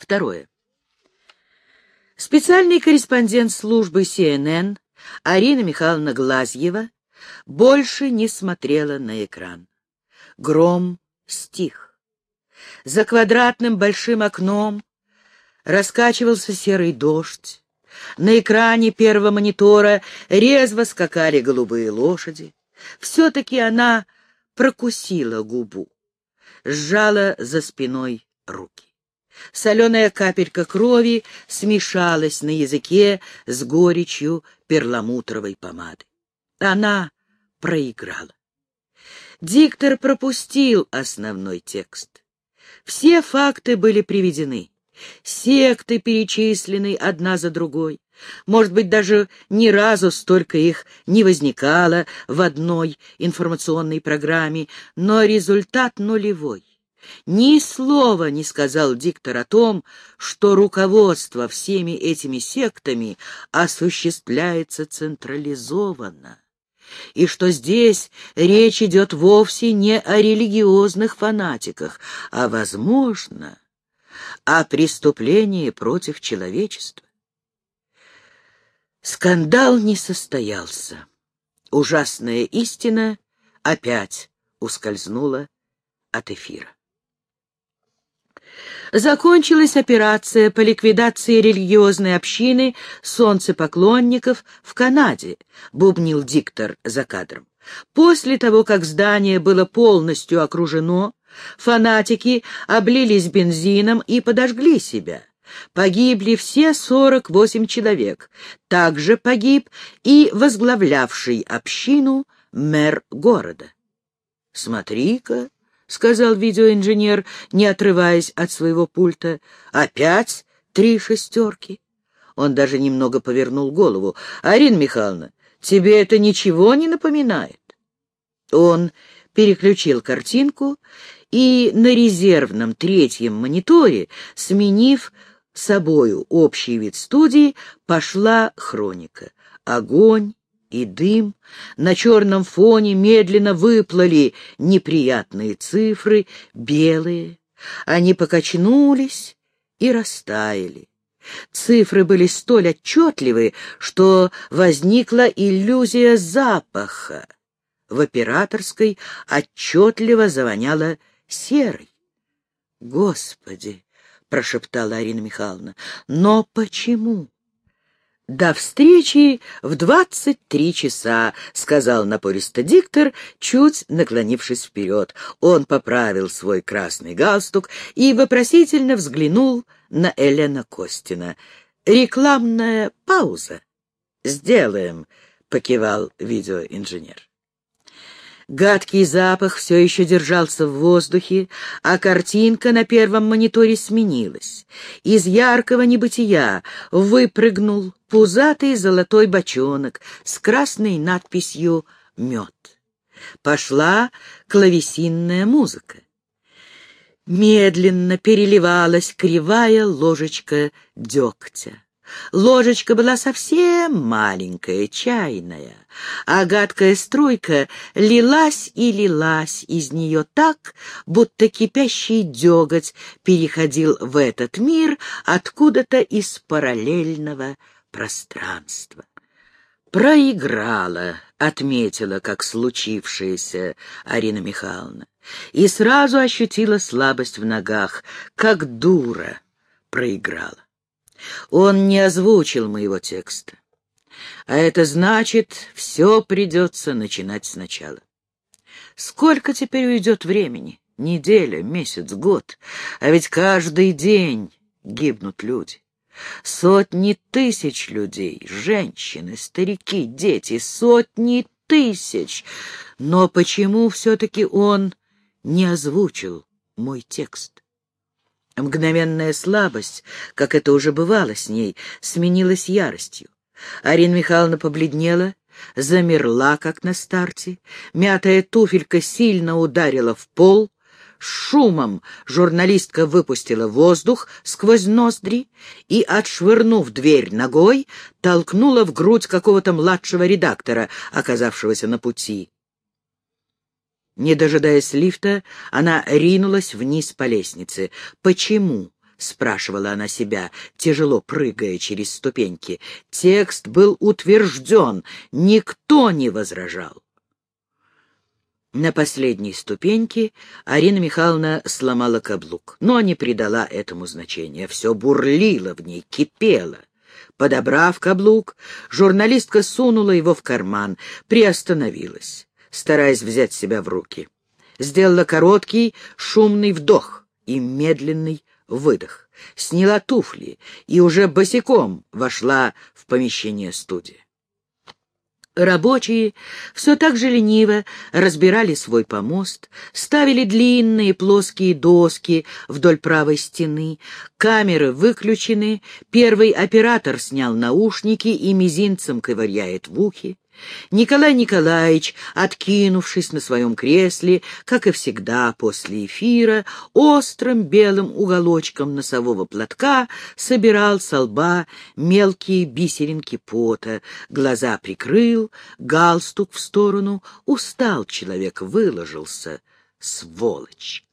Второе. Специальный корреспондент службы CNN Арина Михайловна Глазьева больше не смотрела на экран. Гром стих. За квадратным большим окном раскачивался серый дождь. На экране первого монитора резво скакали голубые лошади. Все-таки она прокусила губу, сжала за спиной руки. Соленая капелька крови смешалась на языке с горечью перламутровой помады. Она проиграла. Диктор пропустил основной текст. Все факты были приведены. Секты перечислены одна за другой. Может быть, даже ни разу столько их не возникало в одной информационной программе, но результат нулевой. Ни слова не сказал диктор о том, что руководство всеми этими сектами осуществляется централизованно, и что здесь речь идет вовсе не о религиозных фанатиках, а, возможно, о преступлении против человечества. Скандал не состоялся. Ужасная истина опять ускользнула от эфира. Закончилась операция по ликвидации религиозной общины солнцепоклонников в Канаде, бубнил диктор за кадром. После того, как здание было полностью окружено, фанатики облились бензином и подожгли себя. Погибли все 48 человек. Также погиб и возглавлявший общину мэр города. «Смотри-ка», — сказал видеоинженер, не отрываясь от своего пульта. «Опять три шестерки?» Он даже немного повернул голову. «Арина Михайловна, тебе это ничего не напоминает?» Он переключил картинку, и на резервном третьем мониторе, сменив собою общий вид студии, пошла хроника. Огонь, и дым. На черном фоне медленно выплыли неприятные цифры, белые. Они покачнулись и растаяли. Цифры были столь отчетливы, что возникла иллюзия запаха. В операторской отчетливо завоняло серой. «Господи!» — прошептала Арина Михайловна. «Но почему?» «До встречи в двадцать три часа», — сказал напористо диктор, чуть наклонившись вперед. Он поправил свой красный галстук и вопросительно взглянул на Елена Костина. «Рекламная пауза?» «Сделаем», — покивал видеоинженер. Гадкий запах все еще держался в воздухе, а картинка на первом мониторе сменилась. Из яркого небытия выпрыгнул пузатый золотой бочонок с красной надписью «Мед». Пошла клавесинная музыка. Медленно переливалась кривая ложечка дегтя. Ложечка была совсем маленькая, чайная, а гадкая струйка лилась и лилась из нее так, будто кипящий деготь переходил в этот мир откуда-то из параллельного пространства. «Проиграла», — отметила, как случившееся Арина Михайловна, и сразу ощутила слабость в ногах, как дура проиграла. Он не озвучил моего текста. А это значит, все придется начинать сначала. Сколько теперь уйдет времени? Неделя, месяц, год. А ведь каждый день гибнут люди. Сотни тысяч людей, женщины, старики, дети, сотни тысяч. Но почему все-таки он не озвучил мой текст? Мгновенная слабость, как это уже бывало с ней, сменилась яростью. Арина Михайловна побледнела, замерла, как на старте. Мятая туфелька сильно ударила в пол. Шумом журналистка выпустила воздух сквозь ноздри и, отшвырнув дверь ногой, толкнула в грудь какого-то младшего редактора, оказавшегося на пути. Не дожидаясь лифта, она ринулась вниз по лестнице. Почему спрашивала она себя, тяжело прыгая через ступеньки. Текст был утвержден, никто не возражал. На последней ступеньке Арина Михайловна сломала каблук, но не придала этому значения. Все бурлило в ней, кипело. Подобрав каблук, журналистка сунула его в карман, приостановилась, стараясь взять себя в руки. Сделала короткий, шумный вдох и медленный выдох. Сняла туфли и уже босиком вошла в помещение студии. Рабочие все так же лениво разбирали свой помост, ставили длинные плоские доски вдоль правой стены, камеры выключены, первый оператор снял наушники и мизинцем ковыряет в ухе. Николай Николаевич, откинувшись на своем кресле, как и всегда после эфира, острым белым уголочком носового платка собирал со лба мелкие бисеринки пота, глаза прикрыл, галстук в сторону, устал человек, выложился, сволочь.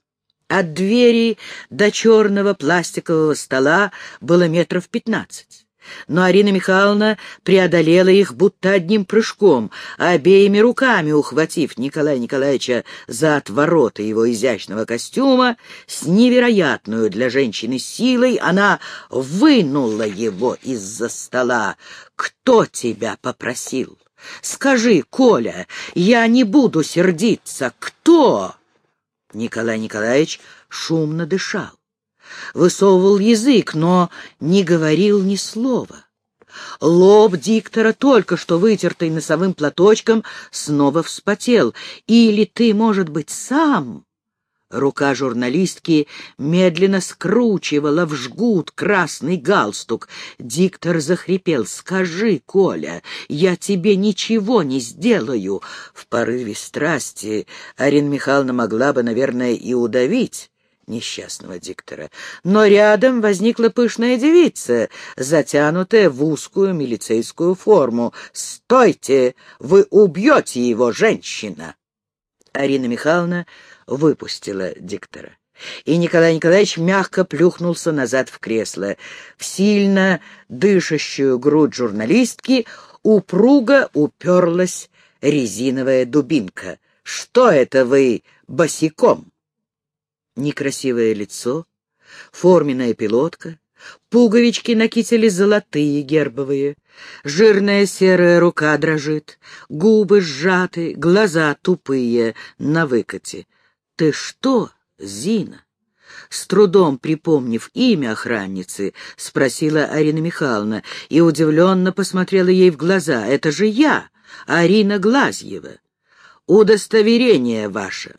От двери до черного пластикового стола было метров пятнадцать но Арина Михайловна преодолела их будто одним прыжком, обеими руками ухватив Николая Николаевича за отвороты его изящного костюма, с невероятную для женщины силой она вынула его из-за стола. «Кто тебя попросил? Скажи, Коля, я не буду сердиться. Кто?» Николай Николаевич шумно дышал высовывал язык, но не говорил ни слова. Лоб диктора, только что вытертый носовым платочком, снова вспотел. «Или ты, может быть, сам?» Рука журналистки медленно скручивала в жгут красный галстук. Диктор захрипел. «Скажи, Коля, я тебе ничего не сделаю!» В порыве страсти Арина Михайловна могла бы, наверное, и удавить несчастного диктора. Но рядом возникла пышная девица, затянутая в узкую милицейскую форму. «Стойте! Вы убьете его, женщина!» Арина Михайловна выпустила диктора. И Николай Николаевич мягко плюхнулся назад в кресло. В сильно дышащую грудь журналистки упруго уперлась резиновая дубинка. «Что это вы босиком?» Некрасивое лицо, форменная пилотка, пуговички на кителе золотые, гербовые, жирная серая рука дрожит, губы сжаты, глаза тупые, на выкате. «Ты что, Зина?» С трудом припомнив имя охранницы, спросила Арина Михайловна и удивленно посмотрела ей в глаза. «Это же я, Арина Глазьева. Удостоверение ваше».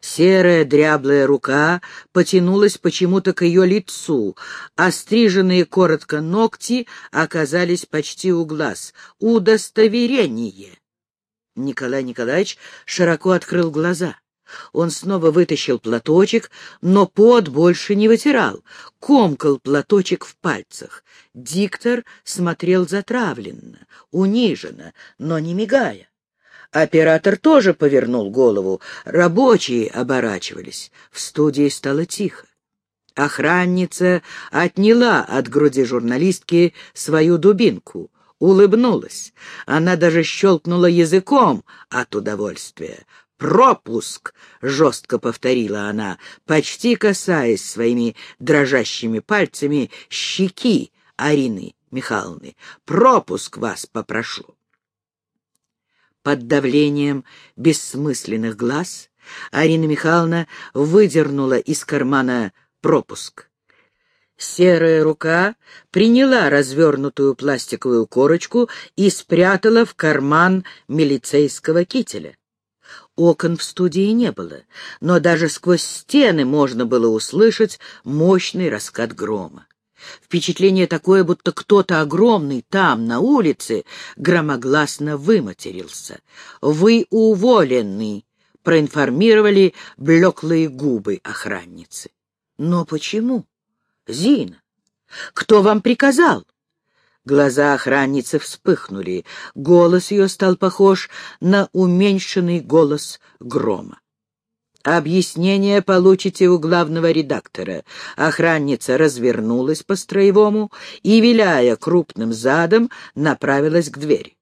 Серая дряблая рука потянулась почему-то к ее лицу, а стриженные коротко ногти оказались почти у глаз. Удостоверение! Николай Николаевич широко открыл глаза. Он снова вытащил платочек, но пот больше не вытирал, комкал платочек в пальцах. Диктор смотрел затравленно, униженно, но не мигая. Оператор тоже повернул голову. Рабочие оборачивались. В студии стало тихо. Охранница отняла от груди журналистки свою дубинку, улыбнулась. Она даже щелкнула языком от удовольствия. «Пропуск!» — жестко повторила она, почти касаясь своими дрожащими пальцами щеки Арины Михайловны. «Пропуск вас попрошу!» Под давлением бессмысленных глаз Арина Михайловна выдернула из кармана пропуск. Серая рука приняла развернутую пластиковую корочку и спрятала в карман милицейского кителя. Окон в студии не было, но даже сквозь стены можно было услышать мощный раскат грома. Впечатление такое, будто кто-то огромный там, на улице, громогласно выматерился. «Вы уволены!» — проинформировали блеклые губы охранницы. «Но почему? Зина, кто вам приказал?» Глаза охранницы вспыхнули, голос ее стал похож на уменьшенный голос грома. Объяснение получите у главного редактора. Охранница развернулась по-строевому и, виляя крупным задом, направилась к двери.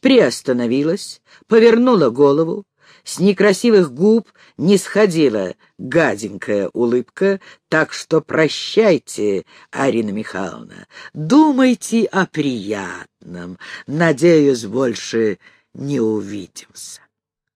Приостановилась, повернула голову. С некрасивых губ не сходила гаденькая улыбка, так что прощайте, Арина Михайловна, думайте о приятном. Надеюсь, больше не увидимся.